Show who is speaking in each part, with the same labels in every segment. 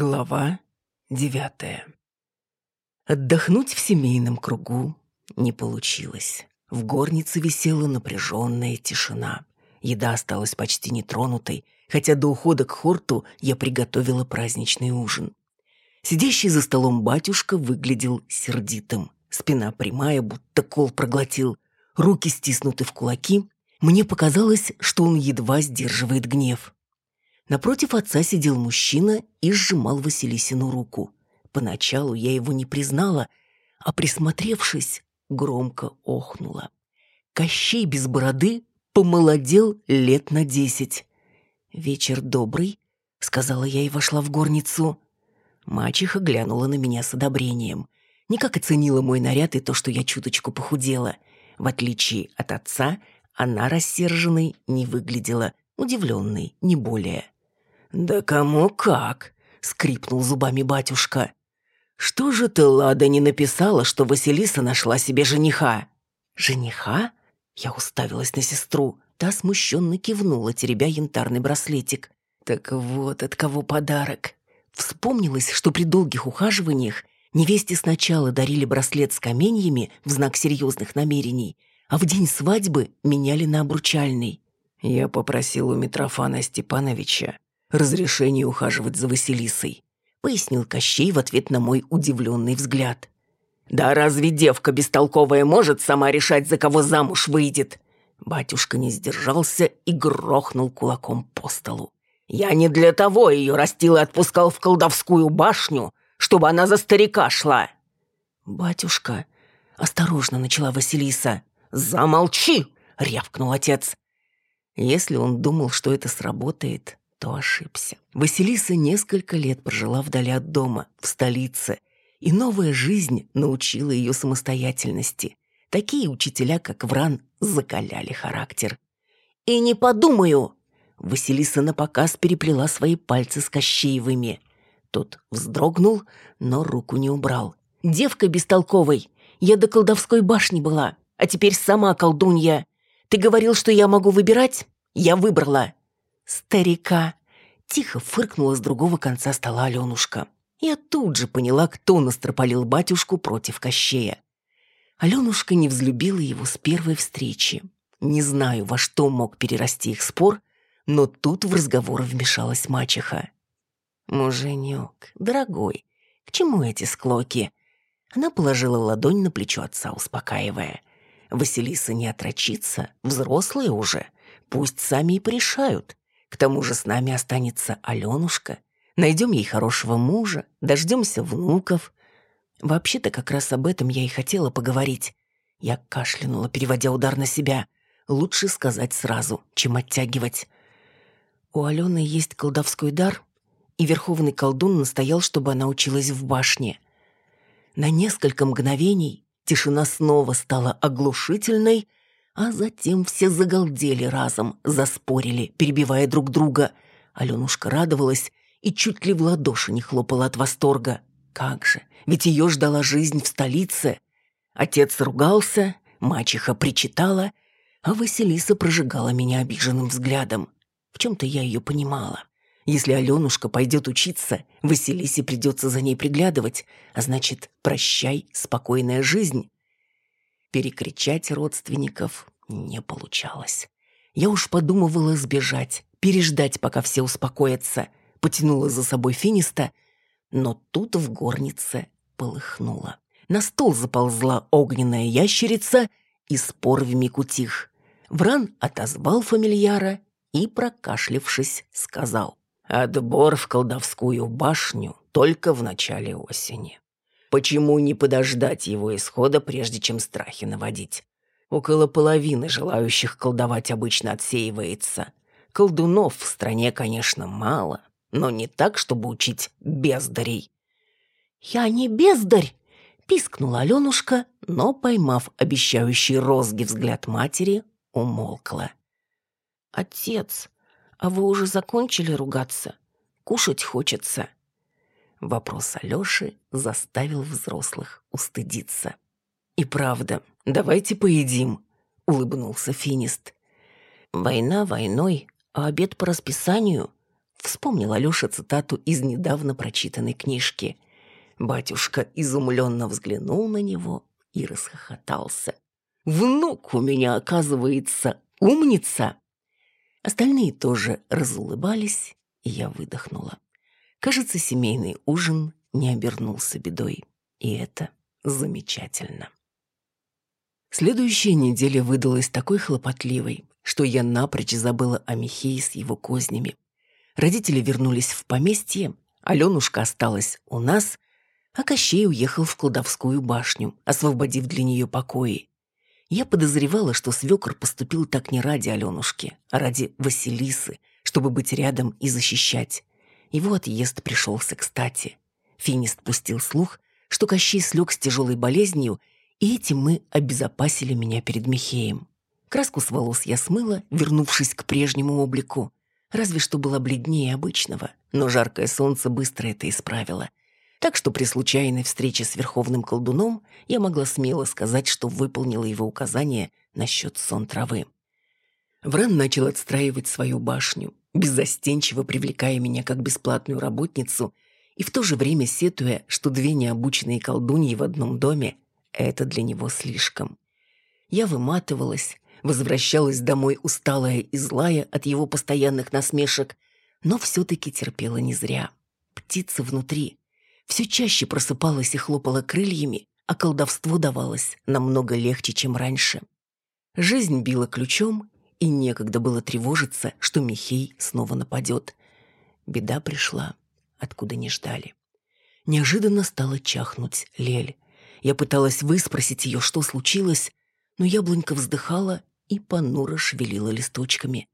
Speaker 1: Глава девятая. Отдохнуть в семейном кругу не получилось. В горнице висела напряженная тишина. Еда осталась почти нетронутой, хотя до ухода к хорту я приготовила праздничный ужин. Сидящий за столом батюшка выглядел сердитым. Спина прямая, будто кол проглотил. Руки стиснуты в кулаки. Мне показалось, что он едва сдерживает гнев. Напротив отца сидел мужчина и сжимал Василисину руку. Поначалу я его не признала, а присмотревшись, громко охнула. Кощей без бороды помолодел лет на десять. «Вечер добрый», — сказала я и вошла в горницу. Мачеха глянула на меня с одобрением. Никак оценила мой наряд и то, что я чуточку похудела. В отличие от отца, она рассерженной не выглядела, удивленной, не более. «Да кому как?» — скрипнул зубами батюшка. «Что же ты, Лада, не написала, что Василиса нашла себе жениха?» «Жениха?» Я уставилась на сестру. Та смущенно кивнула, теребя янтарный браслетик. «Так вот от кого подарок». Вспомнилось, что при долгих ухаживаниях невесте сначала дарили браслет с каменьями в знак серьезных намерений, а в день свадьбы меняли на обручальный. Я попросил у Митрофана Степановича разрешение ухаживать за Василисой», — пояснил Кощей в ответ на мой удивленный взгляд. «Да разве девка бестолковая может сама решать, за кого замуж выйдет?» Батюшка не сдержался и грохнул кулаком по столу. «Я не для того ее растил и отпускал в колдовскую башню, чтобы она за старика шла!» «Батюшка!» — осторожно начала Василиса. «Замолчи!» — рявкнул отец. Если он думал, что это сработает, то ошибся. Василиса несколько лет прожила вдали от дома, в столице, и новая жизнь научила ее самостоятельности. Такие учителя, как Вран, закаляли характер. «И не подумаю!» Василиса напоказ переплела свои пальцы с Кощеевыми. Тот вздрогнул, но руку не убрал. «Девка бестолковой! Я до колдовской башни была, а теперь сама колдунья. Ты говорил, что я могу выбирать? Я выбрала старика!» Тихо фыркнула с другого конца стола Аленушка. Я тут же поняла, кто настропалил батюшку против Кощея. Аленушка не взлюбила его с первой встречи. Не знаю, во что мог перерасти их спор, но тут в разговор вмешалась мачеха. «Муженек, дорогой, к чему эти склоки?» Она положила ладонь на плечо отца, успокаивая. «Василиса не отрочится, взрослые уже. Пусть сами и порешают. К тому же с нами останется Аленушка. Найдем ей хорошего мужа, дождемся внуков. Вообще-то как раз об этом я и хотела поговорить. Я кашлянула, переводя удар на себя. Лучше сказать сразу, чем оттягивать. У Алены есть колдовской дар, и верховный колдун настоял, чтобы она училась в башне. На несколько мгновений тишина снова стала оглушительной — а затем все загалдели разом, заспорили, перебивая друг друга. Аленушка радовалась и чуть ли в ладоши не хлопала от восторга. Как же, ведь ее ждала жизнь в столице. Отец ругался, мачеха причитала, а Василиса прожигала меня обиженным взглядом. В чем-то я ее понимала. Если Аленушка пойдет учиться, Василисе придется за ней приглядывать, а значит, прощай, спокойная жизнь. Перекричать родственников не получалось. Я уж подумывала сбежать, переждать, пока все успокоятся. Потянула за собой финиста, но тут в горнице полыхнуло. На стол заползла огненная ящерица, и спор вмиг утих. Вран отозвал фамильяра и, прокашлившись, сказал. «Отбор в колдовскую башню только в начале осени. Почему не подождать его исхода, прежде чем страхи наводить? Около половины желающих колдовать обычно отсеивается. Колдунов в стране, конечно, мало, но не так, чтобы учить бездарей. «Я не бездарь!» — пискнула Аленушка, но, поймав обещающий розги взгляд матери, умолкла. «Отец, а вы уже закончили ругаться? Кушать хочется». Вопрос Алёши заставил взрослых устыдиться. «И правда, давайте поедим», — улыбнулся Финист. «Война войной, а обед по расписанию», — Вспомнил Алёша цитату из недавно прочитанной книжки. Батюшка изумленно взглянул на него и расхохотался. «Внук у меня, оказывается, умница!» Остальные тоже разулыбались, и я выдохнула. Кажется, семейный ужин не обернулся бедой. И это замечательно. Следующая неделя выдалась такой хлопотливой, что я напрочь забыла о Михее с его кознями. Родители вернулись в поместье, Аленушка осталась у нас, а Кощей уехал в кладовскую башню, освободив для нее покои. Я подозревала, что свекор поступил так не ради Аленушки, а ради Василисы, чтобы быть рядом и защищать. Его отъезд пришелся кстати. Финист пустил слух, что Кощей слег с тяжелой болезнью, и этим мы обезопасили меня перед Михеем. Краску с волос я смыла, вернувшись к прежнему облику. Разве что была бледнее обычного, но жаркое солнце быстро это исправило. Так что при случайной встрече с верховным колдуном я могла смело сказать, что выполнила его указание насчет сон травы. Вран начал отстраивать свою башню, беззастенчиво привлекая меня как бесплатную работницу и в то же время сетуя, что две необученные колдуньи в одном доме — это для него слишком. Я выматывалась, возвращалась домой усталая и злая от его постоянных насмешек, но все-таки терпела не зря. Птица внутри все чаще просыпалась и хлопала крыльями, а колдовство давалось намного легче, чем раньше. Жизнь била ключом, и некогда было тревожиться, что Михей снова нападет. Беда пришла, откуда не ждали. Неожиданно стала чахнуть Лель. Я пыталась выспросить ее, что случилось, но яблонька вздыхала и понуро шевелила листочками.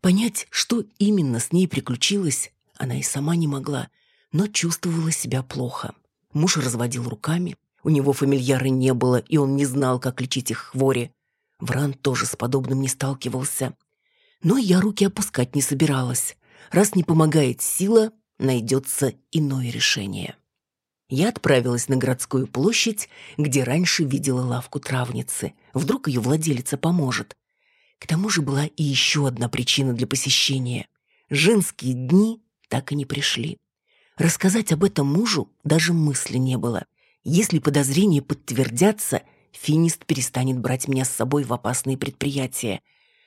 Speaker 1: Понять, что именно с ней приключилось, она и сама не могла, но чувствовала себя плохо. Муж разводил руками, у него фамильяры не было, и он не знал, как лечить их хвори. Вран тоже с подобным не сталкивался. Но я руки опускать не собиралась. Раз не помогает сила, найдется иное решение. Я отправилась на городскую площадь, где раньше видела лавку травницы. Вдруг ее владелица поможет. К тому же была и еще одна причина для посещения. Женские дни так и не пришли. Рассказать об этом мужу даже мысли не было. Если подозрения подтвердятся – Финист перестанет брать меня с собой в опасные предприятия.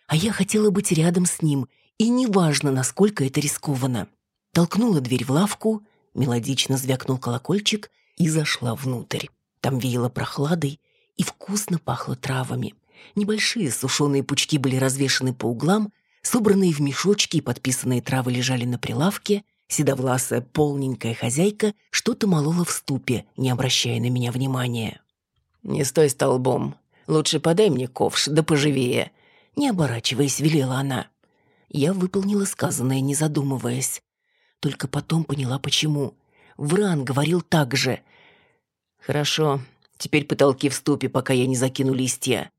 Speaker 1: А я хотела быть рядом с ним, и неважно, насколько это рискованно. Толкнула дверь в лавку, мелодично звякнул колокольчик и зашла внутрь. Там веяло прохладой и вкусно пахло травами. Небольшие сушеные пучки были развешаны по углам, собранные в мешочки и подписанные травы лежали на прилавке. Седовласая полненькая хозяйка что-то молола в ступе, не обращая на меня внимания. «Не стой столбом. Лучше подай мне ковш, да поживее». Не оборачиваясь, велела она. Я выполнила сказанное, не задумываясь. Только потом поняла, почему. Вран говорил так же. «Хорошо, теперь потолки в ступе, пока я не закину листья».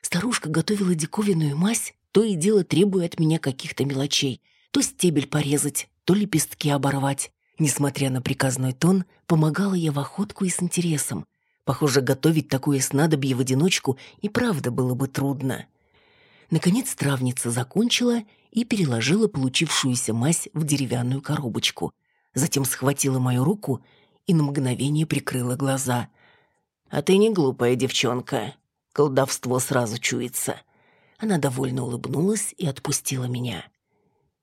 Speaker 1: Старушка готовила диковинную мазь, то и дело требуя от меня каких-то мелочей. То стебель порезать, то лепестки оборвать. Несмотря на приказной тон, помогала я в охотку и с интересом. Похоже, готовить такое снадобье в одиночку и правда было бы трудно. Наконец травница закончила и переложила получившуюся мазь в деревянную коробочку. Затем схватила мою руку и на мгновение прикрыла глаза. «А ты не глупая девчонка. Колдовство сразу чуется». Она довольно улыбнулась и отпустила меня.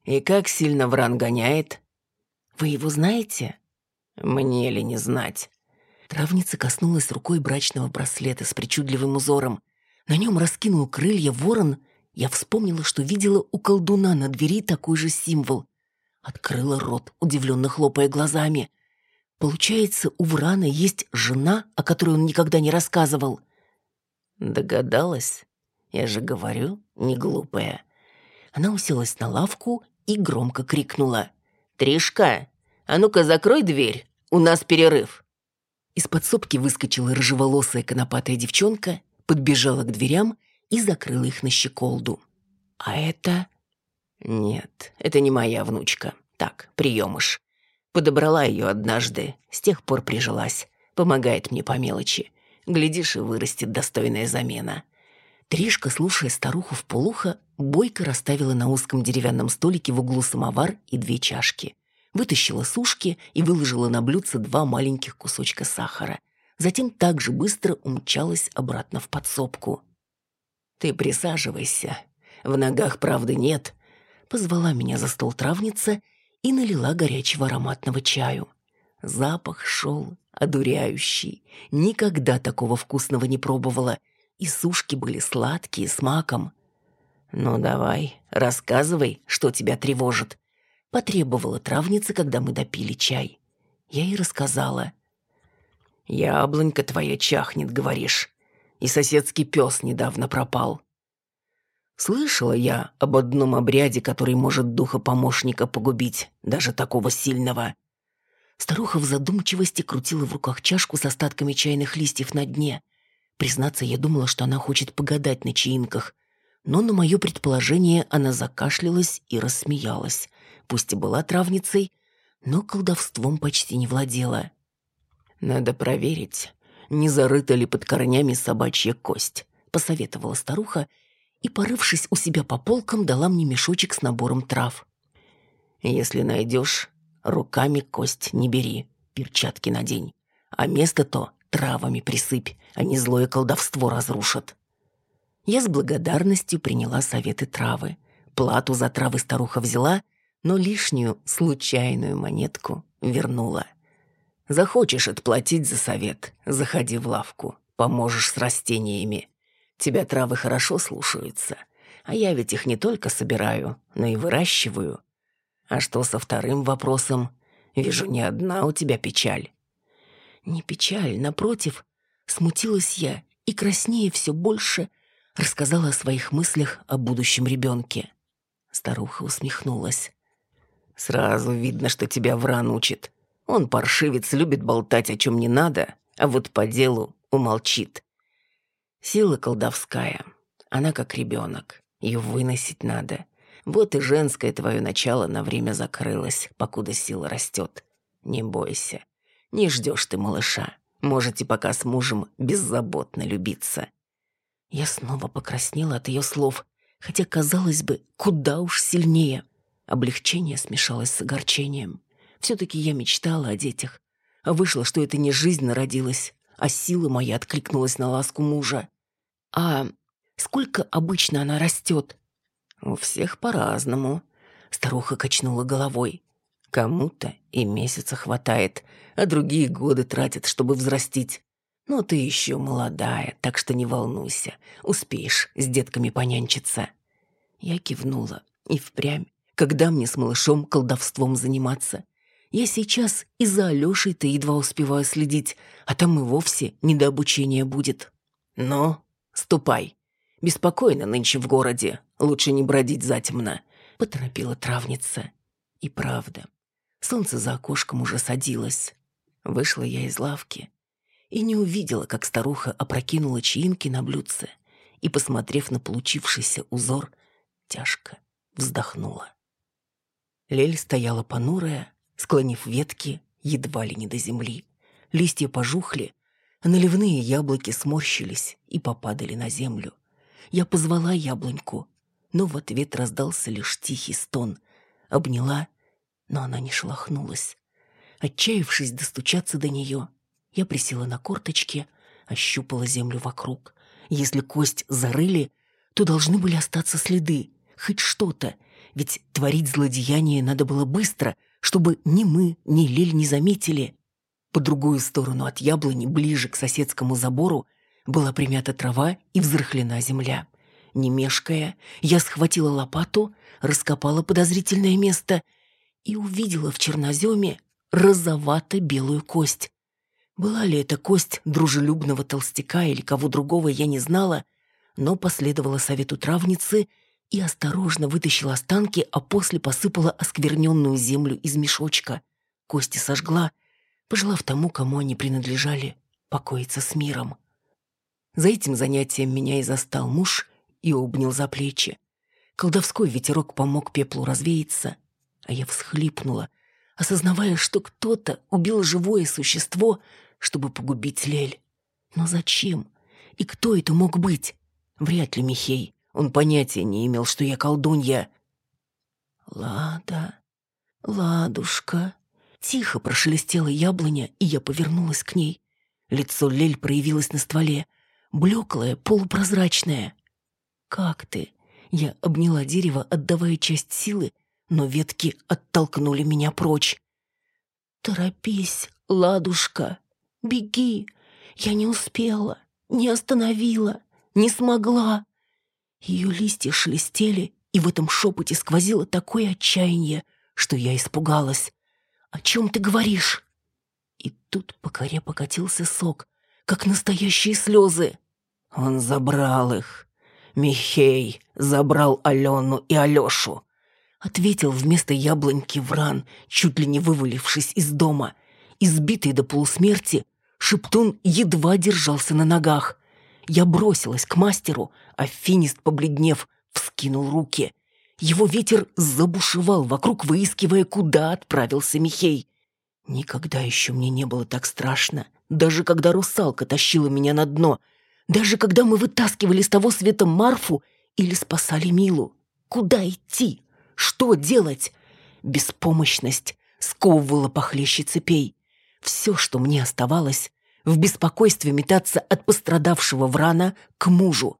Speaker 1: «И как сильно Вран гоняет?» «Вы его знаете?» «Мне ли не знать?» Травница коснулась рукой брачного браслета с причудливым узором. На нем раскинул крылья ворон. Я вспомнила, что видела у колдуна на двери такой же символ. Открыла рот, удивленно хлопая глазами. Получается, у Врана есть жена, о которой он никогда не рассказывал. Догадалась? Я же говорю, не глупая. Она уселась на лавку и громко крикнула. «Тришка, а ну-ка закрой дверь, у нас перерыв». Из подсобки выскочила рыжеволосая конопатая девчонка, подбежала к дверям и закрыла их на щеколду. «А это...» «Нет, это не моя внучка. Так, приемыш. Подобрала ее однажды, с тех пор прижилась. Помогает мне по мелочи. Глядишь, и вырастет достойная замена. Тришка, слушая старуху в полухо, бойко расставила на узком деревянном столике в углу самовар и две чашки. Вытащила сушки и выложила на блюдце два маленьких кусочка сахара. Затем так же быстро умчалась обратно в подсобку. «Ты присаживайся. В ногах правды нет», — позвала меня за стол травница и налила горячего ароматного чаю. Запах шел одуряющий. Никогда такого вкусного не пробовала — и сушки были сладкие, с маком. «Ну давай, рассказывай, что тебя тревожит», — потребовала травница, когда мы допили чай. Я ей рассказала. «Яблонька твоя чахнет, говоришь, и соседский пес недавно пропал». Слышала я об одном обряде, который может духа помощника погубить, даже такого сильного. Старуха в задумчивости крутила в руках чашку с остатками чайных листьев на дне. Признаться, я думала, что она хочет погадать на чаинках, но на мое предположение она закашлялась и рассмеялась. Пусть и была травницей, но колдовством почти не владела. «Надо проверить, не зарыта ли под корнями собачья кость», — посоветовала старуха и, порывшись у себя по полкам, дала мне мешочек с набором трав. «Если найдешь, руками кость не бери, перчатки надень, а место то Травами присыпь, они злое колдовство разрушат. Я с благодарностью приняла советы травы. Плату за травы старуха взяла, но лишнюю случайную монетку вернула. Захочешь отплатить за совет, заходи в лавку, поможешь с растениями. Тебя травы хорошо слушаются, а я ведь их не только собираю, но и выращиваю. А что со вторым вопросом? Вижу, не одна у тебя печаль. Не печаль, напротив, смутилась я и краснее все больше рассказала о своих мыслях о будущем ребенке. Старуха усмехнулась. «Сразу видно, что тебя Вран учит. Он паршивец, любит болтать о чем не надо, а вот по делу умолчит. Сила колдовская, она как ребенок, ее выносить надо. Вот и женское твое начало на время закрылось, покуда сила растет. Не бойся, не ждешь ты малыша. Можете пока с мужем беззаботно любиться». Я снова покраснела от ее слов, хотя, казалось бы, куда уж сильнее. Облегчение смешалось с огорчением. Все-таки я мечтала о детях. Вышло, что это не жизнь народилась, а сила моя откликнулась на ласку мужа. «А сколько обычно она растет?» «У всех по-разному», — старуха качнула головой. Кому-то и месяца хватает, а другие годы тратят, чтобы взрастить. Но ты еще молодая, так что не волнуйся, успеешь с детками понянчиться. Я кивнула. И впрямь, когда мне с малышом колдовством заниматься? Я сейчас и за Алешей-то едва успеваю следить, а там и вовсе не до обучения будет. Но ступай. Беспокойно нынче в городе, лучше не бродить затемно, поторопила травница. И правда, Солнце за окошком уже садилось. Вышла я из лавки и не увидела, как старуха опрокинула чаинки на блюдце и, посмотрев на получившийся узор, тяжко вздохнула. Лель стояла понурая, склонив ветки едва ли не до земли. Листья пожухли, наливные яблоки сморщились и попадали на землю. Я позвала яблоньку, но в ответ раздался лишь тихий стон. Обняла — но она не шелохнулась. Отчаявшись достучаться до нее, я присела на корточки, ощупала землю вокруг. Если кость зарыли, то должны были остаться следы, хоть что-то, ведь творить злодеяние надо было быстро, чтобы ни мы, ни Лиль не заметили. По другую сторону от яблони, ближе к соседскому забору, была примята трава и взрыхлена земля. Не мешкая, я схватила лопату, раскопала подозрительное место — и увидела в черноземе розовато-белую кость. Была ли это кость дружелюбного толстяка или кого другого, я не знала, но последовала совету травницы и осторожно вытащила останки, а после посыпала оскверненную землю из мешочка. Кости сожгла, пожелав тому, кому они принадлежали, покоиться с миром. За этим занятием меня и застал муж и обнял за плечи. Колдовской ветерок помог пеплу развеяться, а я всхлипнула, осознавая, что кто-то убил живое существо, чтобы погубить Лель. Но зачем? И кто это мог быть? Вряд ли Михей. Он понятия не имел, что я колдунья. «Лада, ладушка», — тихо прошелестела яблоня, и я повернулась к ней. Лицо Лель проявилось на стволе, блеклое, полупрозрачное. «Как ты?» Я обняла дерево, отдавая часть силы, но ветки оттолкнули меня прочь. «Торопись, ладушка, беги! Я не успела, не остановила, не смогла!» Ее листья шелестели, и в этом шепоте сквозило такое отчаяние, что я испугалась. «О чем ты говоришь?» И тут по коре покатился сок, как настоящие слезы. Он забрал их. Михей забрал Алену и Алешу. Ответил вместо яблоньки Вран, чуть ли не вывалившись из дома. Избитый до полусмерти, Шептун едва держался на ногах. Я бросилась к мастеру, а финист, побледнев, вскинул руки. Его ветер забушевал вокруг, выискивая, куда отправился Михей. Никогда еще мне не было так страшно, даже когда русалка тащила меня на дно, даже когда мы вытаскивали с того света Марфу или спасали Милу. Куда идти? Что делать? Беспомощность сковывала похлеще цепей. Все, что мне оставалось, в беспокойстве метаться от пострадавшего Врана к мужу.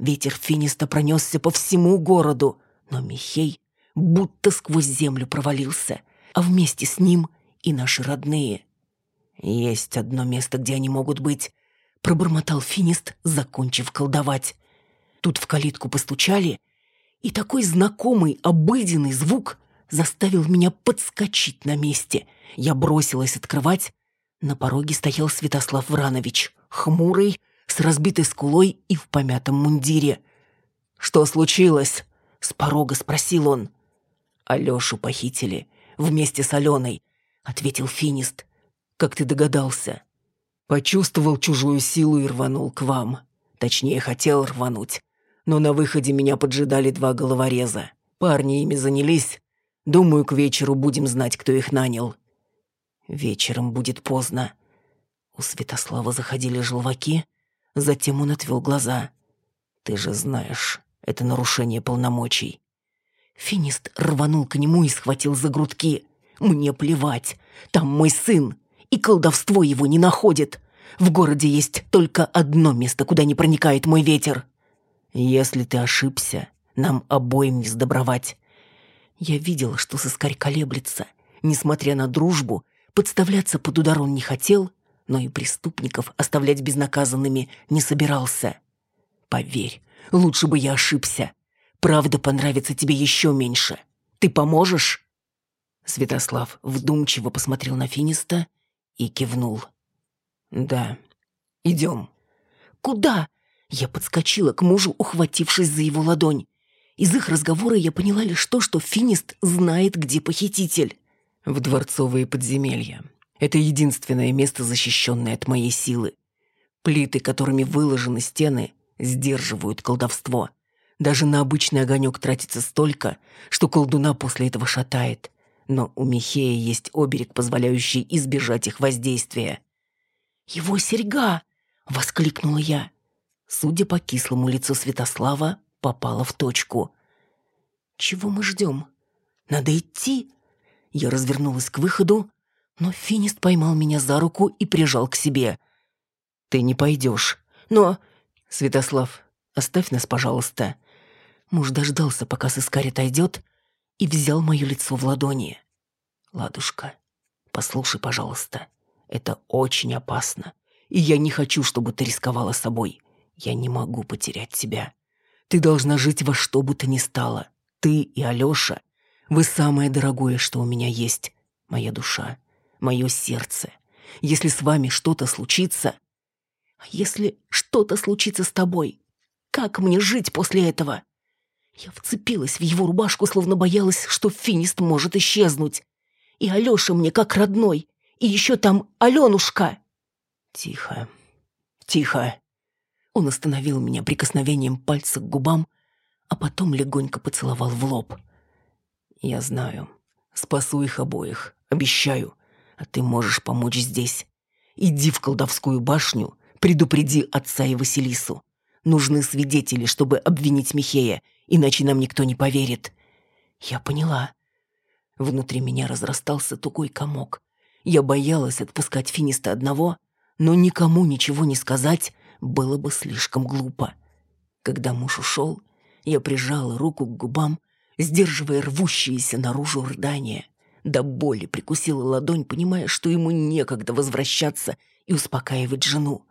Speaker 1: Ветер финиста пронесся по всему городу, но Михей будто сквозь землю провалился, а вместе с ним и наши родные. «Есть одно место, где они могут быть», — пробормотал финист, закончив колдовать. Тут в калитку постучали, и такой знакомый, обыденный звук заставил меня подскочить на месте. Я бросилась открывать. На пороге стоял Святослав Вранович, хмурый, с разбитой скулой и в помятом мундире. «Что случилось?» — с порога спросил он. «Алешу похитили. Вместе с Аленой», — ответил финист. «Как ты догадался?» «Почувствовал чужую силу и рванул к вам. Точнее, хотел рвануть. Но на выходе меня поджидали два головореза. Парни ими занялись. Думаю, к вечеру будем знать, кто их нанял». «Вечером будет поздно». У Святослава заходили желваки, Затем он отвел глаза. «Ты же знаешь, это нарушение полномочий». Финист рванул к нему и схватил за грудки. «Мне плевать. Там мой сын, и колдовство его не находит. В городе есть только одно место, куда не проникает мой ветер. Если ты ошибся, нам обоим не сдобровать». Я видела, что сыскарь колеблется. Несмотря на дружбу, подставляться под удар он не хотел но и преступников оставлять безнаказанными не собирался. Поверь, лучше бы я ошибся. Правда понравится тебе еще меньше. Ты поможешь?» Святослав вдумчиво посмотрел на Финиста и кивнул. «Да, идем». «Куда?» Я подскочила к мужу, ухватившись за его ладонь. Из их разговора я поняла лишь то, что Финист знает, где похититель. «В дворцовые подземелья. Это единственное место, защищенное от моей силы. Плиты, которыми выложены стены, сдерживают колдовство. Даже на обычный огонек тратится столько, что колдуна после этого шатает. Но у Михея есть оберег, позволяющий избежать их воздействия. «Его серьга!» — воскликнула я. Судя по кислому лицу Святослава, попала в точку. «Чего мы ждем? Надо идти!» Я развернулась к выходу, но Финист поймал меня за руку и прижал к себе. «Ты не пойдешь. Но...» «Святослав, оставь нас, пожалуйста». Муж дождался, пока сыскарь отойдет, и взял мое лицо в ладони. «Ладушка, послушай, пожалуйста. Это очень опасно. И я не хочу, чтобы ты рисковала собой. Я не могу потерять тебя. Ты должна жить во что бы то ни стало. Ты и Алёша. Вы самое дорогое, что у меня есть. Моя душа мое сердце. Если с вами что-то случится... Если что-то случится с тобой? Как мне жить после этого? Я вцепилась в его рубашку, словно боялась, что финист может исчезнуть. И Алёша мне как родной. И еще там Алёнушка. Тихо, тихо. Он остановил меня прикосновением пальца к губам, а потом легонько поцеловал в лоб. Я знаю. Спасу их обоих. Обещаю а ты можешь помочь здесь. Иди в колдовскую башню, предупреди отца и Василису. Нужны свидетели, чтобы обвинить Михея, иначе нам никто не поверит. Я поняла. Внутри меня разрастался тугой комок. Я боялась отпускать Финиста одного, но никому ничего не сказать было бы слишком глупо. Когда муж ушел, я прижала руку к губам, сдерживая рвущиеся наружу рыдания. До боли прикусила ладонь, понимая, что ему некогда возвращаться и успокаивать жену.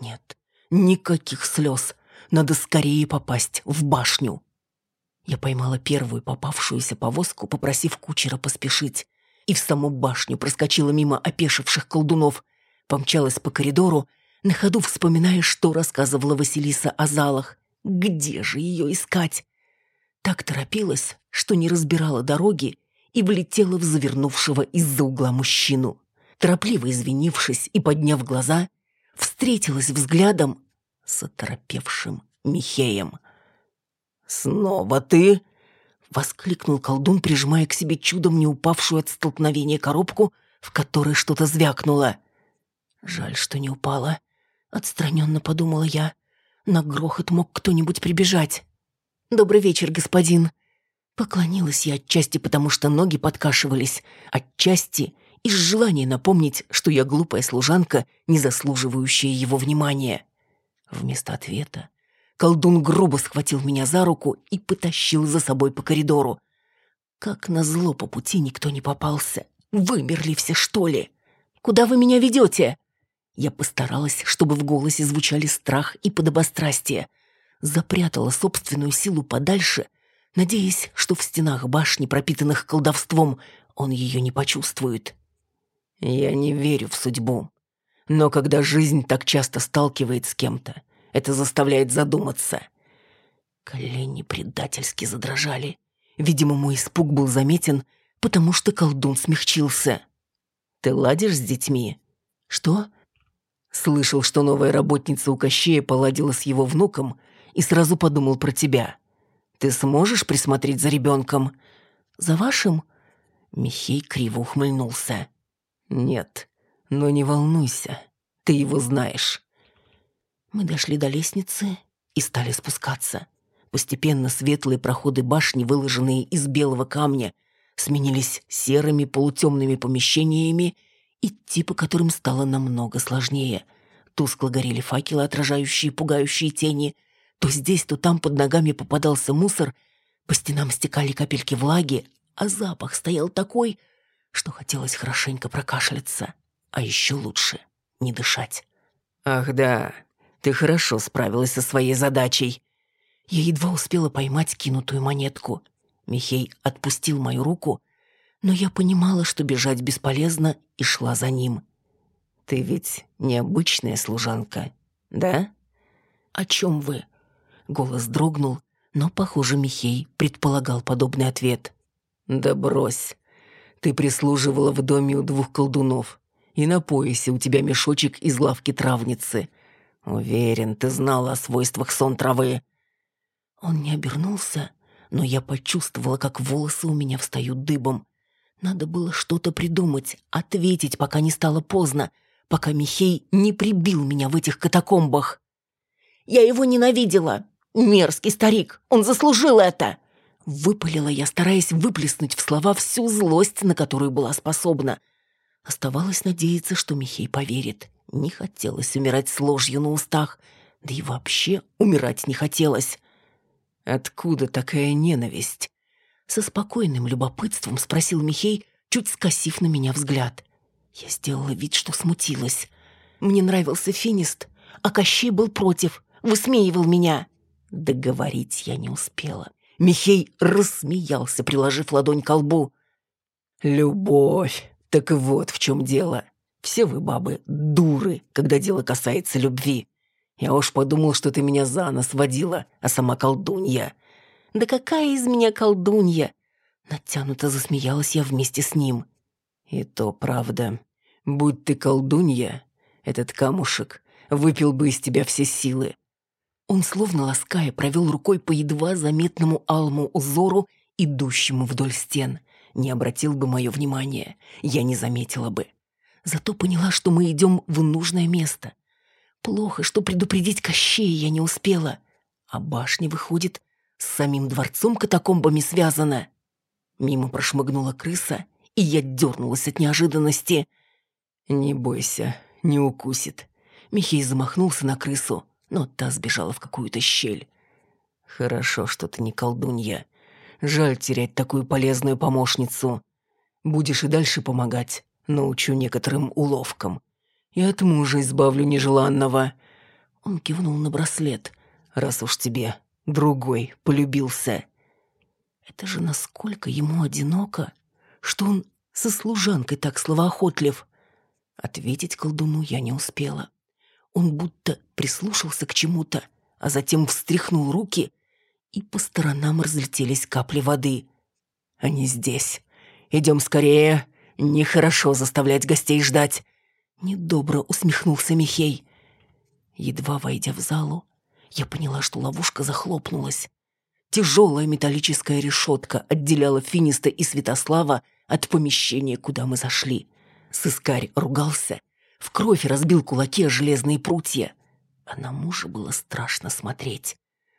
Speaker 1: Нет, никаких слез. Надо скорее попасть в башню. Я поймала первую попавшуюся повозку, попросив кучера поспешить, и в саму башню проскочила мимо опешивших колдунов, помчалась по коридору, на ходу вспоминая, что рассказывала Василиса о залах. Где же ее искать? Так торопилась, что не разбирала дороги и влетела в завернувшего из-за угла мужчину. Торопливо извинившись и подняв глаза, встретилась взглядом с оторопевшим Михеем. «Снова ты?» — воскликнул колдун, прижимая к себе чудом не упавшую от столкновения коробку, в которой что-то звякнуло. «Жаль, что не упала», — отстраненно подумала я. «На грохот мог кто-нибудь прибежать». «Добрый вечер, господин». Поклонилась я отчасти потому, что ноги подкашивались, отчасти из желания напомнить, что я глупая служанка, не заслуживающая его внимания. Вместо ответа Колдун грубо схватил меня за руку и потащил за собой по коридору. Как назло по пути никто не попался. Вымерли все, что ли? Куда вы меня ведете? Я постаралась, чтобы в голосе звучали страх и подобострастие. Запрятала собственную силу подальше, надеясь, что в стенах башни, пропитанных колдовством, он ее не почувствует. Я не верю в судьбу. Но когда жизнь так часто сталкивает с кем-то, это заставляет задуматься. Колени предательски задрожали. Видимо, мой испуг был заметен, потому что колдун смягчился. «Ты ладишь с детьми?» «Что?» Слышал, что новая работница у Кощея поладила с его внуком и сразу подумал про тебя. «Ты сможешь присмотреть за ребенком?» «За вашим?» Михей криво ухмыльнулся. «Нет, но не волнуйся, ты его знаешь. Мы дошли до лестницы и стали спускаться. Постепенно светлые проходы башни, выложенные из белого камня, сменились серыми полутемными помещениями, идти по которым стало намного сложнее. Тускло горели факелы, отражающие пугающие тени. То здесь, то там под ногами попадался мусор, по стенам стекали капельки влаги, а запах стоял такой, что хотелось хорошенько прокашляться, а еще лучше не дышать. «Ах да, ты хорошо справилась со своей задачей». Я едва успела поймать кинутую монетку. Михей отпустил мою руку, но я понимала, что бежать бесполезно, и шла за ним. «Ты ведь необычная служанка, да?» «О чем вы?» Голос дрогнул, но, похоже, Михей предполагал подобный ответ. «Да брось. Ты прислуживала в доме у двух колдунов, и на поясе у тебя мешочек из лавки травницы. Уверен, ты знала о свойствах сон травы. Он не обернулся, но я почувствовала, как волосы у меня встают дыбом. Надо было что-то придумать, ответить, пока не стало поздно, пока Михей не прибил меня в этих катакомбах. «Я его ненавидела! Мерзкий старик! Он заслужил это!» Выпалила я, стараясь выплеснуть в слова всю злость, на которую была способна. Оставалось надеяться, что Михей поверит. Не хотелось умирать с ложью на устах, да и вообще умирать не хотелось. «Откуда такая ненависть?» Со спокойным любопытством спросил Михей, чуть скосив на меня взгляд. Я сделала вид, что смутилась. Мне нравился Финист, а Кощей был против, высмеивал меня. Договорить я не успела. Михей рассмеялся, приложив ладонь к лбу. «Любовь, так вот в чем дело. Все вы, бабы, дуры, когда дело касается любви. Я уж подумал, что ты меня за нос водила, а сама колдунья. Да какая из меня колдунья? Натянуто засмеялась я вместе с ним. И то правда. Будь ты колдунья, этот камушек выпил бы из тебя все силы. Он, словно лаская, провел рукой по едва заметному алому узору, идущему вдоль стен. Не обратил бы мое внимание, я не заметила бы. Зато поняла, что мы идем в нужное место. Плохо, что предупредить Кощея я не успела. А башня, выходит, с самим дворцом катакомбами связана. Мимо прошмыгнула крыса, и я дернулась от неожиданности. «Не бойся, не укусит». Михей замахнулся на крысу, но та сбежала в какую-то щель. «Хорошо, что ты не колдунья. Жаль терять такую полезную помощницу. Будешь и дальше помогать, научу некоторым уловкам. И от мужа избавлю нежеланного». Он кивнул на браслет. «Раз уж тебе другой полюбился». Это же насколько ему одиноко, что он со служанкой так словоохотлив. Ответить колдуну я не успела. Он будто прислушался к чему-то, а затем встряхнул руки, и по сторонам разлетелись капли воды. «Они здесь. Идем скорее. Нехорошо заставлять гостей ждать». Недобро усмехнулся Михей. Едва войдя в залу, я поняла, что ловушка захлопнулась. Тяжелая металлическая решетка отделяла Финиста и Святослава от помещения, куда мы зашли. Сыскарь ругался, в кровь разбил кулаки о железные прутья. А на мужа было страшно смотреть.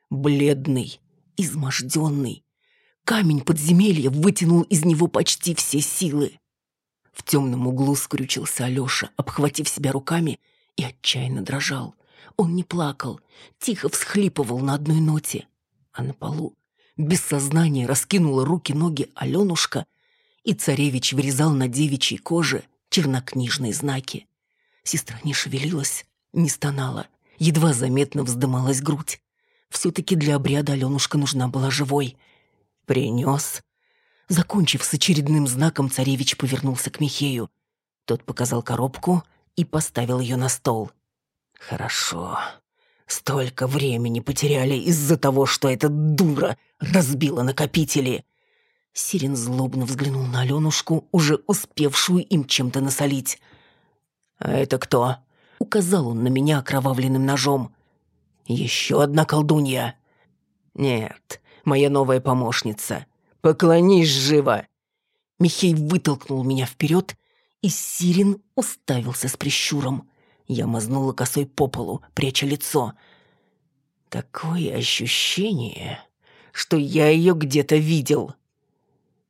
Speaker 1: Бледный, изможденный. Камень подземелья вытянул из него почти все силы. В темном углу скрючился Алеша, обхватив себя руками, и отчаянно дрожал. Он не плакал, тихо всхлипывал на одной ноте. А на полу, без сознания, раскинула руки-ноги Аленушка, и царевич вырезал на девичьей коже чернокнижные знаки. Сестра не шевелилась, не стонала, едва заметно вздымалась грудь. Все-таки для обряда Аленушка нужна была живой. Принес. Закончив с очередным знаком, царевич повернулся к Михею. Тот показал коробку и поставил ее на стол. «Хорошо. Столько времени потеряли из-за того, что эта дура разбила накопители». Сирин злобно взглянул на Аленушку, уже успевшую им чем-то насолить. «А это кто?» — указал он на меня окровавленным ножом. «Еще одна колдунья?» «Нет, моя новая помощница. Поклонись живо!» Михей вытолкнул меня вперед, и Сирин уставился с прищуром. Я мазнула косой по полу, пряча лицо. Такое ощущение, что я ее где-то видел.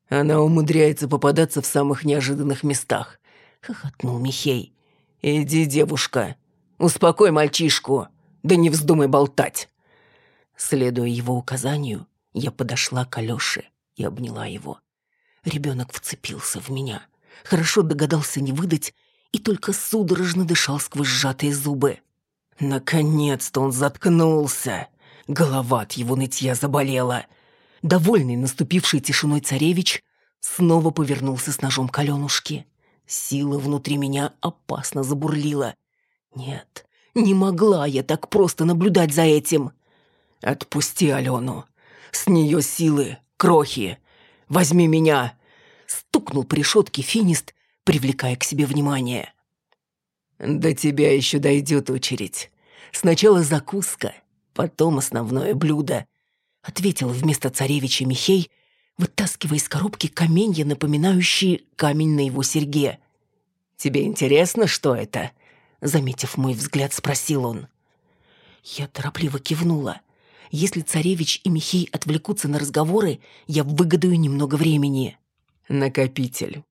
Speaker 1: Она умудряется попадаться в самых неожиданных местах, — хохотнул Михей. «Иди, девушка, успокой мальчишку, да не вздумай болтать». Следуя его указанию, я подошла к Алёше и обняла его. Ребенок вцепился в меня, хорошо догадался не выдать и только судорожно дышал сквозь сжатые зубы. Наконец-то он заткнулся. Голова от его нытья заболела. Довольный наступившей тишиной царевич снова повернулся с ножом к Алёнушке. Сила внутри меня опасно забурлила. Нет, не могла я так просто наблюдать за этим. Отпусти Алену. С нее силы, крохи. Возьми меня. Стукнул при решетке финист, привлекая к себе внимание. До тебя еще дойдет очередь. Сначала закуска, потом основное блюдо. Ответил вместо царевича Михей, вытаскивая из коробки каменья, напоминающие камень на его серьге. «Тебе интересно, что это?» Заметив мой взгляд, спросил он. Я торопливо кивнула. Если царевич и Михей отвлекутся на разговоры, я выгодаю немного времени. Накопитель.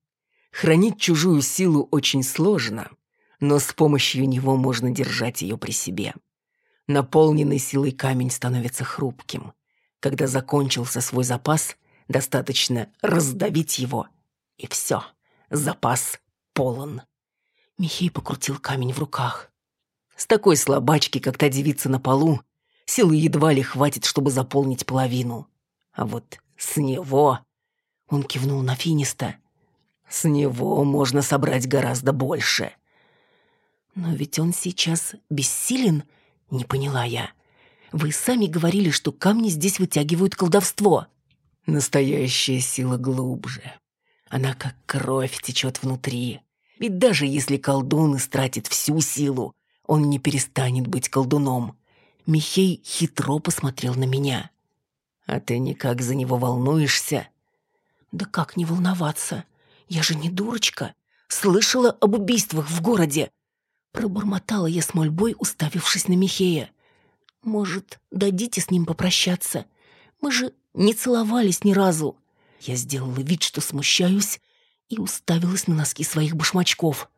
Speaker 1: Хранить чужую силу очень сложно, но с помощью него можно держать ее при себе. Наполненный силой камень становится хрупким. Когда закончился свой запас, Достаточно раздавить его, и все. Запас полон. Михей покрутил камень в руках. С такой слабачки, как та девица на полу, силы едва ли хватит, чтобы заполнить половину. А вот с него... Он кивнул на Финиста. С него можно собрать гораздо больше. Но ведь он сейчас бессилен, не поняла я. Вы сами говорили, что камни здесь вытягивают колдовство. Настоящая сила глубже. Она как кровь течет внутри. Ведь даже если колдун истратит всю силу, он не перестанет быть колдуном. Михей хитро посмотрел на меня. «А ты никак за него волнуешься?» «Да как не волноваться? Я же не дурочка. Слышала об убийствах в городе. Пробормотала я с мольбой, уставившись на Михея. «Может, дадите с ним попрощаться? Мы же не целовались ни разу». Я сделала вид, что смущаюсь, и уставилась на носки своих башмачков.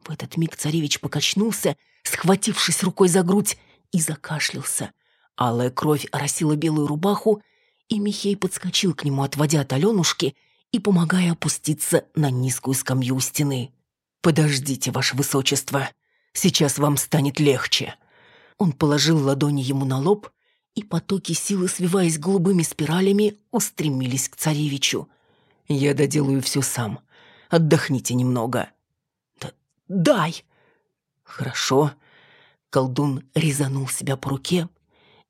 Speaker 1: В этот миг царевич покачнулся, схватившись рукой за грудь, и закашлялся. Алая кровь оросила белую рубаху, и Михей подскочил к нему, отводя от Аленушки и помогая опуститься на низкую скамью у стены. «Подождите, ваше высочество, сейчас вам станет легче». Он положил ладони ему на лоб, и потоки силы, свиваясь голубыми спиралями, устремились к царевичу. «Я доделаю все сам. Отдохните немного». «Да дай!» «Хорошо». Колдун резанул себя по руке,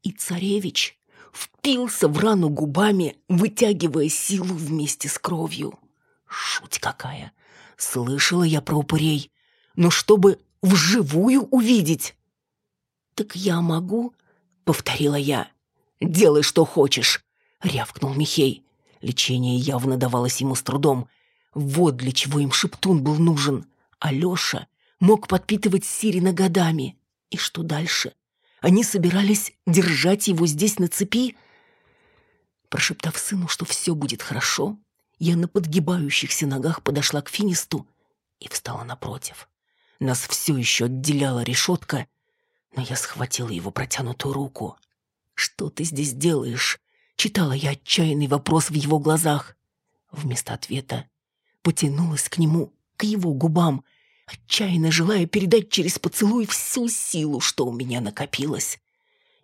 Speaker 1: и царевич впился в рану губами, вытягивая силу вместе с кровью. Шуть какая! Слышала я про упырей, но чтобы вживую увидеть. «Так я могу?» — повторила я. «Делай, что хочешь», — рявкнул Михей. Лечение явно давалось ему с трудом. Вот для чего им шептун был нужен. Алёша мог подпитывать Сирина годами. И что дальше? Они собирались держать его здесь на цепи? Прошептав сыну, что все будет хорошо, я на подгибающихся ногах подошла к Финисту и встала напротив. Нас все еще отделяла решетка, но я схватила его протянутую руку. «Что ты здесь делаешь?» Читала я отчаянный вопрос в его глазах. Вместо ответа потянулась к нему, к его губам, отчаянно желая передать через поцелуй всю силу, что у меня накопилось.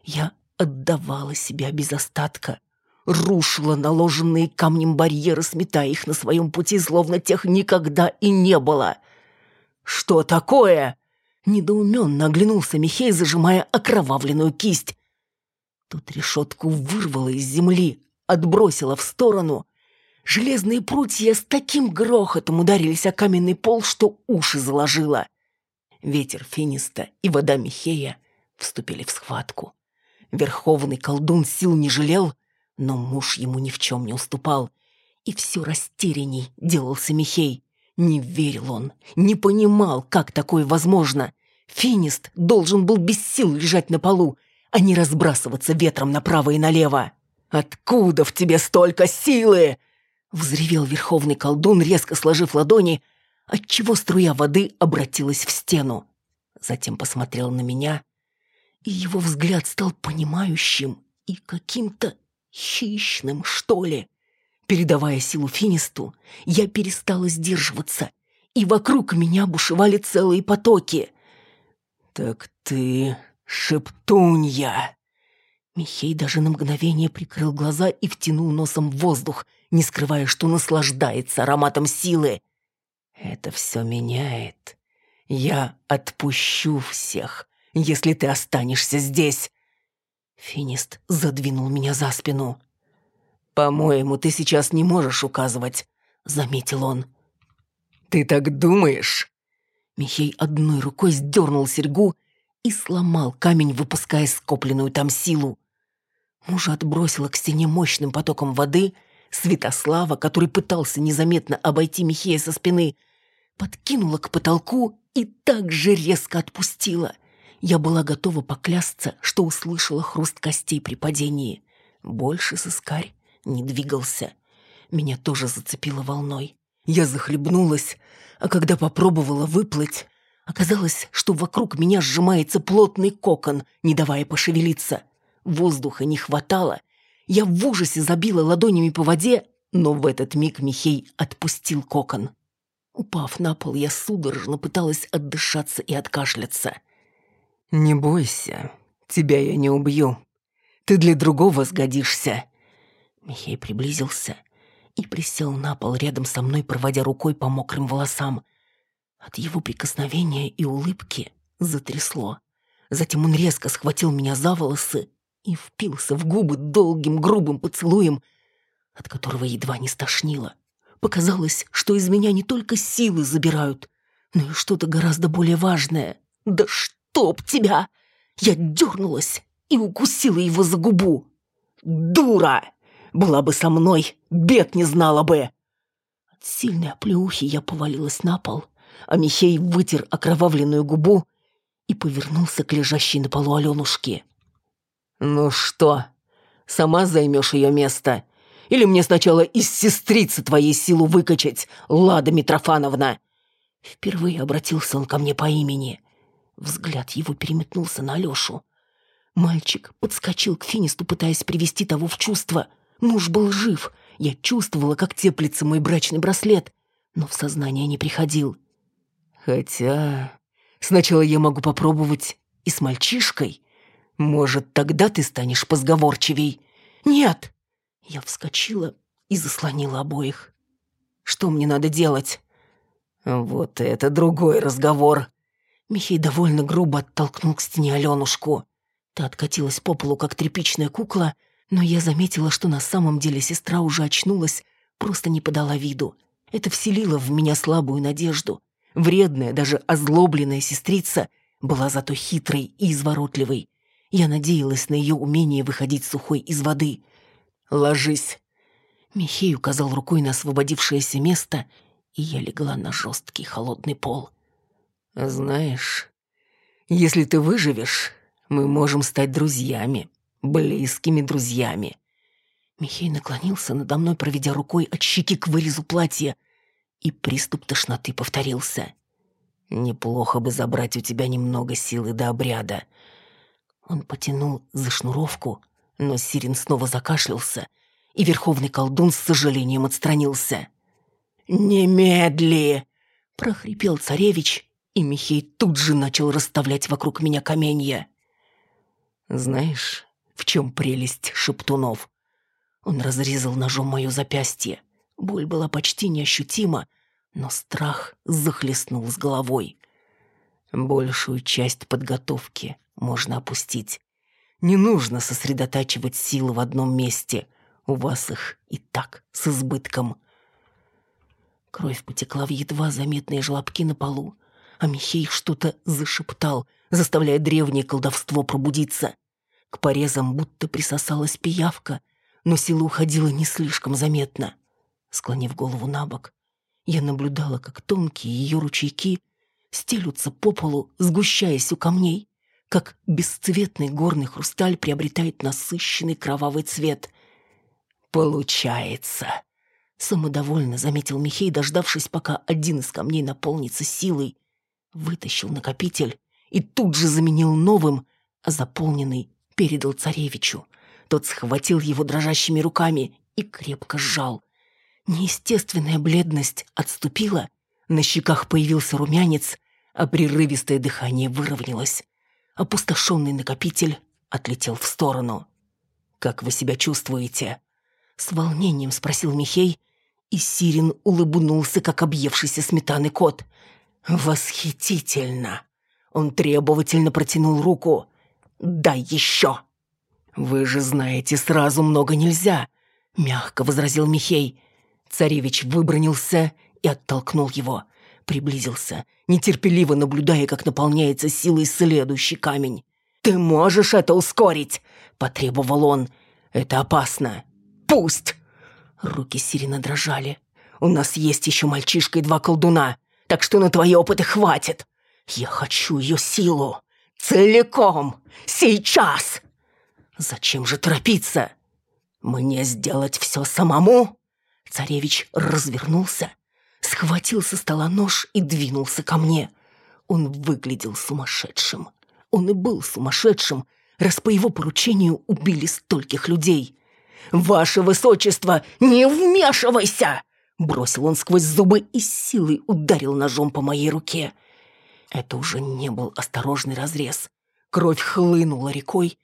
Speaker 1: Я отдавала себя без остатка, рушила наложенные камнем барьеры, сметая их на своем пути, словно тех никогда и не было. «Что такое?» Недоуменно оглянулся Михей, зажимая окровавленную кисть. Тут решетку вырвало из земли, отбросило в сторону, Железные прутья с таким грохотом ударились о каменный пол, что уши заложило. Ветер Финиста и вода Михея вступили в схватку. Верховный колдун сил не жалел, но муж ему ни в чем не уступал. И все растерянней делался Михей. Не верил он, не понимал, как такое возможно. Финист должен был без сил лежать на полу, а не разбрасываться ветром направо и налево. «Откуда в тебе столько силы?» Взревел верховный колдун, резко сложив ладони, отчего струя воды обратилась в стену. Затем посмотрел на меня, и его взгляд стал понимающим и каким-то хищным, что ли. Передавая силу Финисту, я перестала сдерживаться, и вокруг меня бушевали целые потоки. «Так ты шептунья!» Михей даже на мгновение прикрыл глаза и втянул носом в воздух, не скрывая, что наслаждается ароматом силы. «Это все меняет. Я отпущу всех, если ты останешься здесь». Финист задвинул меня за спину. «По-моему, ты сейчас не можешь указывать», — заметил он. «Ты так думаешь?» Михей одной рукой сдернул серьгу и сломал камень, выпуская скопленную там силу. Мужа отбросило к стене мощным потоком воды, Святослава, который пытался незаметно обойти Михея со спины, подкинула к потолку и так же резко отпустила. Я была готова поклясться, что услышала хруст костей при падении. Больше сыскарь не двигался. Меня тоже зацепило волной. Я захлебнулась, а когда попробовала выплыть, оказалось, что вокруг меня сжимается плотный кокон, не давая пошевелиться. Воздуха не хватало, я в ужасе забила ладонями по воде, но в этот миг Михей отпустил кокон. Упав на пол, я судорожно пыталась отдышаться и откашляться. «Не бойся, тебя я не убью. Ты для другого сгодишься». Михей приблизился и присел на пол рядом со мной, проводя рукой по мокрым волосам. От его прикосновения и улыбки затрясло. Затем он резко схватил меня за волосы и впился в губы долгим грубым поцелуем, от которого едва не стошнило. Показалось, что из меня не только силы забирают, но и что-то гораздо более важное. «Да чтоб тебя!» Я дернулась и укусила его за губу. «Дура! Была бы со мной, бед не знала бы!» От сильной оплеухи я повалилась на пол, а Михей вытер окровавленную губу и повернулся к лежащей на полу Аленушке. «Ну что, сама займешь ее место? Или мне сначала из сестрицы твоей силу выкачать, Лада Митрофановна?» Впервые обратился он ко мне по имени. Взгляд его переметнулся на Алешу. Мальчик подскочил к Финисту, пытаясь привести того в чувство. Муж был жив. Я чувствовала, как теплится мой брачный браслет, но в сознание не приходил. Хотя... Сначала я могу попробовать и с мальчишкой. Может, тогда ты станешь позговорчивей. Нет! Я вскочила и заслонила обоих. Что мне надо делать? Вот это другой разговор. Михей довольно грубо оттолкнул к стене Аленушку. Та откатилась по полу, как тряпичная кукла, но я заметила, что на самом деле сестра уже очнулась, просто не подала виду. Это вселило в меня слабую надежду. Вредная, даже озлобленная сестрица была зато хитрой и изворотливой. Я надеялась на ее умение выходить сухой из воды. «Ложись!» Михей указал рукой на освободившееся место, и я легла на жесткий холодный пол. «Знаешь, если ты выживешь, мы можем стать друзьями, близкими друзьями». Михей наклонился надо мной, проведя рукой от щеки к вырезу платья, и приступ тошноты повторился. «Неплохо бы забрать у тебя немного силы до обряда». Он потянул за шнуровку, но Сирин снова закашлялся, и верховный колдун с сожалением отстранился. «Немедли!» — прохрипел царевич, и Михей тут же начал расставлять вокруг меня каменья. «Знаешь, в чем прелесть шептунов?» Он разрезал ножом мое запястье. Боль была почти неощутима, но страх захлестнул с головой. Большую часть подготовки можно опустить. Не нужно сосредотачивать силы в одном месте. У вас их и так с избытком. Кровь потекла в едва заметные желобки на полу, а Михей что-то зашептал, заставляя древнее колдовство пробудиться. К порезам будто присосалась пиявка, но сила уходила не слишком заметно. Склонив голову на бок, я наблюдала, как тонкие ее ручейки стелются по полу, сгущаясь у камней, как бесцветный горный хрусталь приобретает насыщенный кровавый цвет. «Получается!» Самодовольно заметил Михей, дождавшись, пока один из камней наполнится силой. Вытащил накопитель и тут же заменил новым, а заполненный передал царевичу. Тот схватил его дрожащими руками и крепко сжал. Неестественная бледность отступила, на щеках появился румянец, а прерывистое дыхание выровнялось. Опустошенный накопитель отлетел в сторону. «Как вы себя чувствуете?» С волнением спросил Михей, и Сирин улыбнулся, как объевшийся сметаны кот. «Восхитительно!» Он требовательно протянул руку. «Дай еще!» «Вы же знаете, сразу много нельзя!» Мягко возразил Михей. Царевич выбронился и оттолкнул его. Приблизился, нетерпеливо наблюдая, как наполняется силой следующий камень. «Ты можешь это ускорить?» – потребовал он. «Это опасно». «Пусть!» Руки Сирина дрожали. «У нас есть еще мальчишка и два колдуна, так что на твои опыты хватит. Я хочу ее силу. Целиком. Сейчас!» «Зачем же торопиться? Мне сделать все самому?» Царевич развернулся, схватил со стола нож и двинулся ко мне. Он выглядел сумасшедшим. Он и был сумасшедшим, раз по его поручению убили стольких людей. «Ваше высочество, не вмешивайся!» Бросил он сквозь зубы и силой ударил ножом по моей руке. Это уже не был осторожный разрез. Кровь хлынула рекой,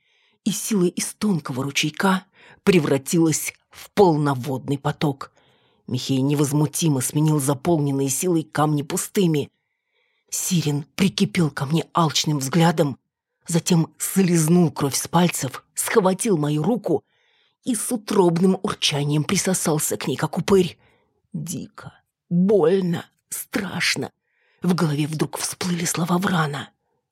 Speaker 1: и сила из тонкого ручейка превратилась в полноводный поток. Михей невозмутимо сменил заполненные силой камни пустыми. Сирин прикипел ко мне алчным взглядом, затем слезнул кровь с пальцев, схватил мою руку и с утробным урчанием присосался к ней, как упырь. Дико, больно, страшно. В голове вдруг всплыли слова Врана.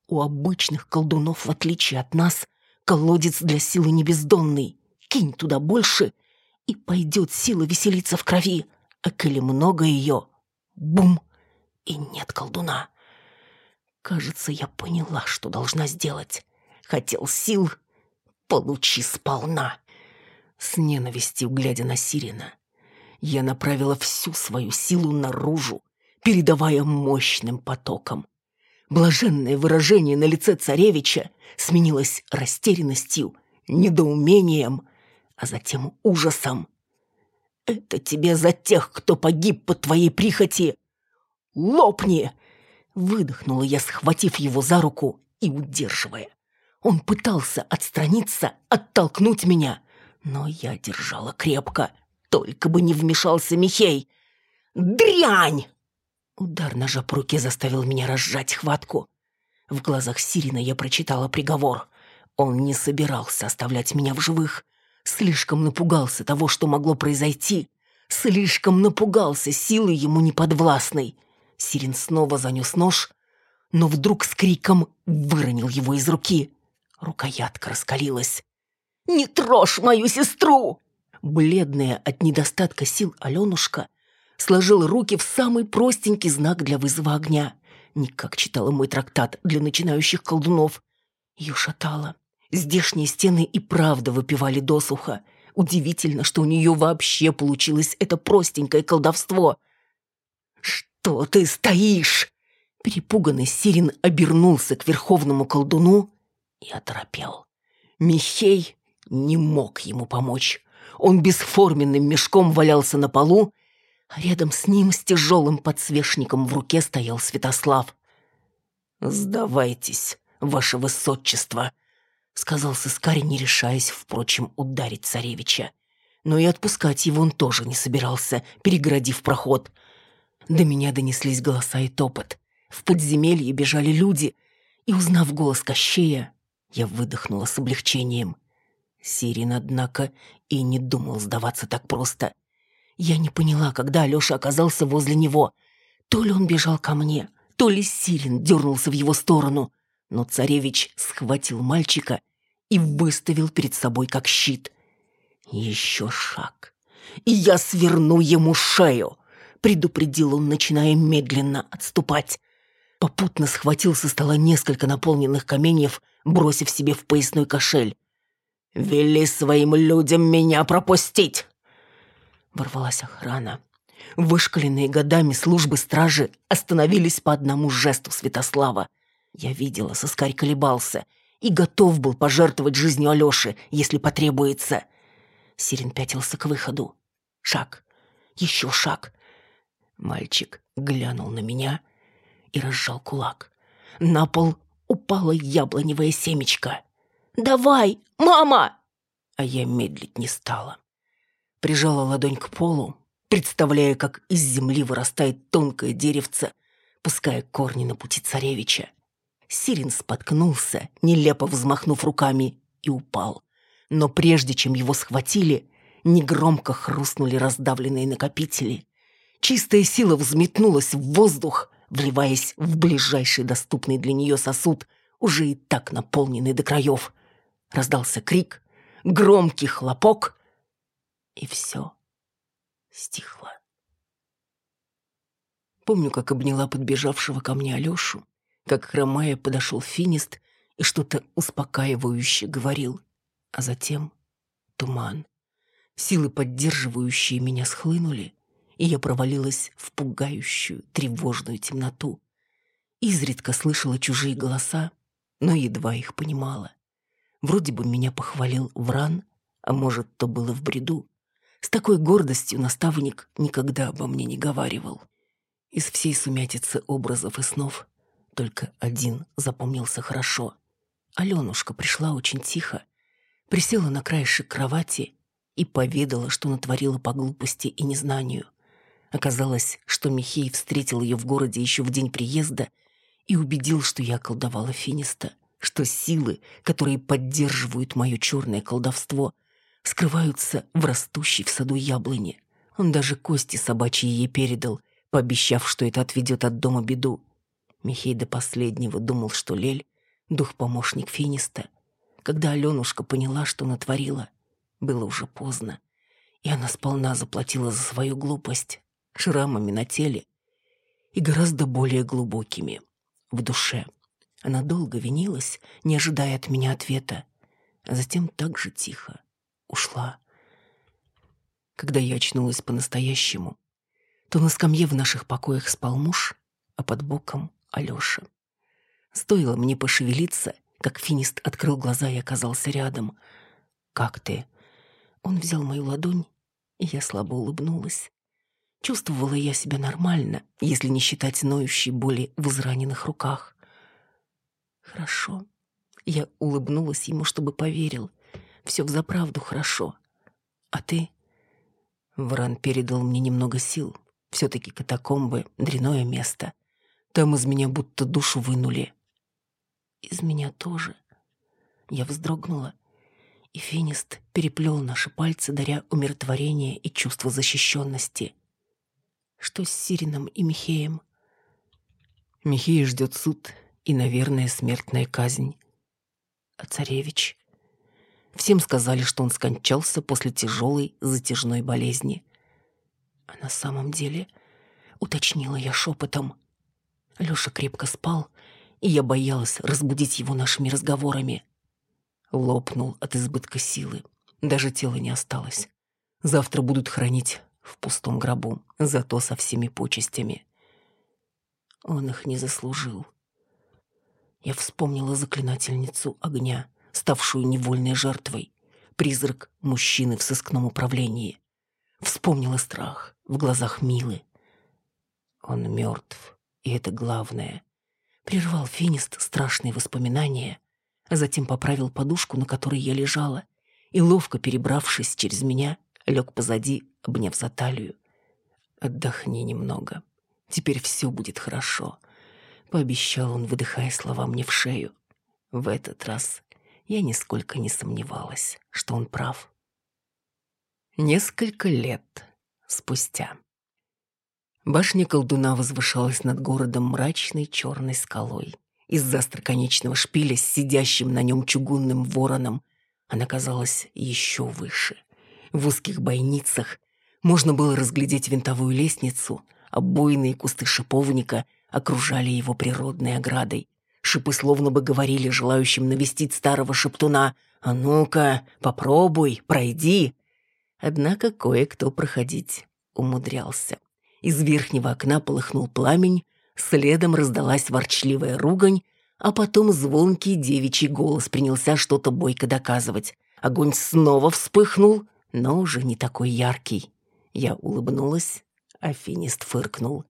Speaker 1: У обычных колдунов, в отличие от нас, колодец для силы не бездонный. Кинь туда больше — и пойдет сила веселиться в крови, а коли много ее, бум, и нет колдуна. Кажется, я поняла, что должна сделать. Хотел сил, получи сполна. С ненавистью глядя на Сирина, я направила всю свою силу наружу, передавая мощным потоком. Блаженное выражение на лице царевича сменилось растерянностью, недоумением, а затем ужасом. «Это тебе за тех, кто погиб по твоей прихоти! Лопни!» Выдохнула я, схватив его за руку и удерживая. Он пытался отстраниться, оттолкнуть меня, но я держала крепко, только бы не вмешался Михей. «Дрянь!» Удар ножа по руке заставил меня разжать хватку. В глазах Сирина я прочитала приговор. Он не собирался оставлять меня в живых. Слишком напугался того, что могло произойти. Слишком напугался силы ему неподвластной. Сирин снова занес нож, но вдруг с криком выронил его из руки. Рукоятка раскалилась. «Не трожь мою сестру!» Бледная от недостатка сил Аленушка сложила руки в самый простенький знак для вызова огня. Не как читала мой трактат для начинающих колдунов. Ее шатало. Здешние стены и правда выпивали досуха. Удивительно, что у нее вообще получилось это простенькое колдовство. «Что ты стоишь?» Перепуганный Сирин обернулся к верховному колдуну и оторопел. Михей не мог ему помочь. Он бесформенным мешком валялся на полу, рядом с ним с тяжелым подсвечником в руке стоял Святослав. «Сдавайтесь, ваше высочество», — сказал сыскарь, не решаясь, впрочем, ударить царевича. Но и отпускать его он тоже не собирался, перегородив проход. До меня донеслись голоса и топот. В подземелье бежали люди, и, узнав голос Кощея, я выдохнула с облегчением. Сирин, однако, и не думал сдаваться так просто. Я не поняла, когда Алёша оказался возле него. То ли он бежал ко мне, то ли Сирин дернулся в его сторону. Но царевич схватил мальчика и выставил перед собой как щит. Еще шаг, и я сверну ему шею, предупредил он, начиная медленно отступать. Попутно схватил со стола несколько наполненных каменьев, бросив себе в поясной кошель. «Вели своим людям меня пропустить!» Ворвалась охрана. Вышкаленные годами службы стражи остановились по одному жесту Святослава. Я видела, соскарь колебался и готов был пожертвовать жизнью Алёши, если потребуется. Сирин пятился к выходу. Шаг. Еще шаг. Мальчик глянул на меня и разжал кулак. На пол упало яблоневое семечко. «Давай, мама!» А я медлить не стала. Прижала ладонь к полу, представляя, как из земли вырастает тонкое деревце, пуская корни на пути царевича. Сирин споткнулся, нелепо взмахнув руками, и упал. Но прежде чем его схватили, негромко хрустнули раздавленные накопители. Чистая сила взметнулась в воздух, вливаясь в ближайший доступный для нее сосуд, уже и так наполненный до краев. Раздался крик, громкий хлопок, и все стихло. Помню, как обняла подбежавшего ко мне Алешу, как, хромая, подошел финист и что-то успокаивающе говорил, а затем туман. Силы, поддерживающие меня, схлынули, и я провалилась в пугающую, тревожную темноту. Изредка слышала чужие голоса, но едва их понимала. Вроде бы меня похвалил Вран, а может, то было в бреду. С такой гордостью наставник никогда обо мне не говаривал. Из всей сумятицы образов и снов только один запомнился хорошо. Аленушка пришла очень тихо, присела на краешек кровати и поведала, что натворила по глупости и незнанию. Оказалось, что Михей встретил ее в городе еще в день приезда и убедил, что я колдовала Финиста, что силы, которые поддерживают мое черное колдовство, скрываются в растущей в саду яблоне. Он даже кости собачьи ей передал, пообещав, что это отведет от дома беду. Михей до последнего думал, что Лель — дух-помощник Финиста. Когда Аленушка поняла, что натворила, было уже поздно, и она сполна заплатила за свою глупость шрамами на теле и гораздо более глубокими в душе. Она долго винилась, не ожидая от меня ответа, а затем так же тихо ушла. Когда я очнулась по-настоящему, то на скамье в наших покоях спал муж, а под боком — Алёша. Стоило мне пошевелиться, как финист открыл глаза и оказался рядом. «Как ты?» Он взял мою ладонь, и я слабо улыбнулась. Чувствовала я себя нормально, если не считать ноющей боли в израненных руках. «Хорошо». Я улыбнулась ему, чтобы поверил. «Все взаправду хорошо. А ты?» Вран передал мне немного сил. Все-таки катакомбы — дряное место. Там из меня будто душу вынули. Из меня тоже. Я вздрогнула, и Финист переплел наши пальцы, даря умиротворение и чувство защищенности. Что с Сирином и Михеем? Михея ждет суд и, наверное, смертная казнь. А царевич? Всем сказали, что он скончался после тяжелой затяжной болезни. А на самом деле, уточнила я шепотом, Леша крепко спал, и я боялась разбудить его нашими разговорами. Лопнул от избытка силы. Даже тела не осталось. Завтра будут хранить в пустом гробу, зато со всеми почестями. Он их не заслужил. Я вспомнила заклинательницу огня, ставшую невольной жертвой, призрак мужчины в сыскном управлении. Вспомнила страх в глазах Милы. Он мертв, и это главное. Прервал Финист страшные воспоминания, а затем поправил подушку, на которой я лежала, и, ловко перебравшись через меня, лег позади, обняв за талию. «Отдохни немного. Теперь все будет хорошо», — пообещал он, выдыхая слова мне в шею. В этот раз я нисколько не сомневалась, что он прав. Несколько лет спустя. Башня колдуна возвышалась над городом мрачной черной скалой. Из-за остроконечного шпиля с сидящим на нем чугунным вороном она казалась еще выше. В узких бойницах можно было разглядеть винтовую лестницу, а буйные кусты шиповника окружали его природной оградой. Шипы словно бы говорили желающим навестить старого шептуна «А ну-ка, попробуй, пройди!» Однако кое-кто проходить умудрялся. Из верхнего окна полыхнул пламень, следом раздалась ворчливая ругань, а потом звонкий девичий голос принялся что-то бойко доказывать. Огонь снова вспыхнул, но уже не такой яркий. Я улыбнулась, а финист фыркнул.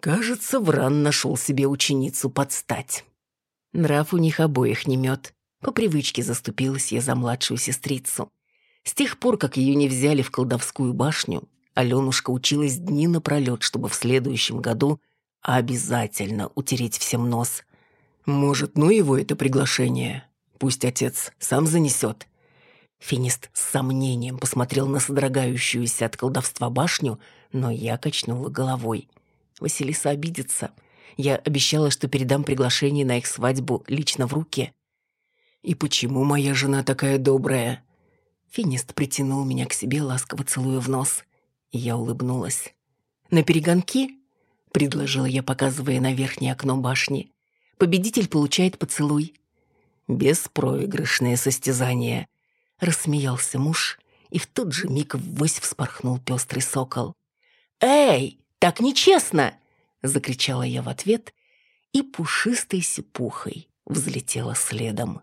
Speaker 1: Кажется, Вран нашел себе ученицу подстать. Нрав у них обоих не мед. По привычке заступилась я за младшую сестрицу. С тех пор, как ее не взяли в колдовскую башню, Аленушка училась дни напролет, чтобы в следующем году обязательно утереть всем нос. Может, ну его это приглашение? Пусть отец сам занесет. Финист с сомнением посмотрел на содрогающуюся от колдовства башню, но я качнула головой. Василиса обидится. Я обещала, что передам приглашение на их свадьбу лично в руки. И почему моя жена такая добрая? Финист притянул меня к себе, ласково целуя в нос. И я улыбнулась. «На перегонки?» — предложила я, показывая на верхнее окно башни. «Победитель получает поцелуй». «Беспроигрышное состязание», — рассмеялся муж, и в тот же миг ввысь вспорхнул пестрый сокол. «Эй, так нечестно!» — закричала я в ответ, и пушистой сипухой взлетела следом.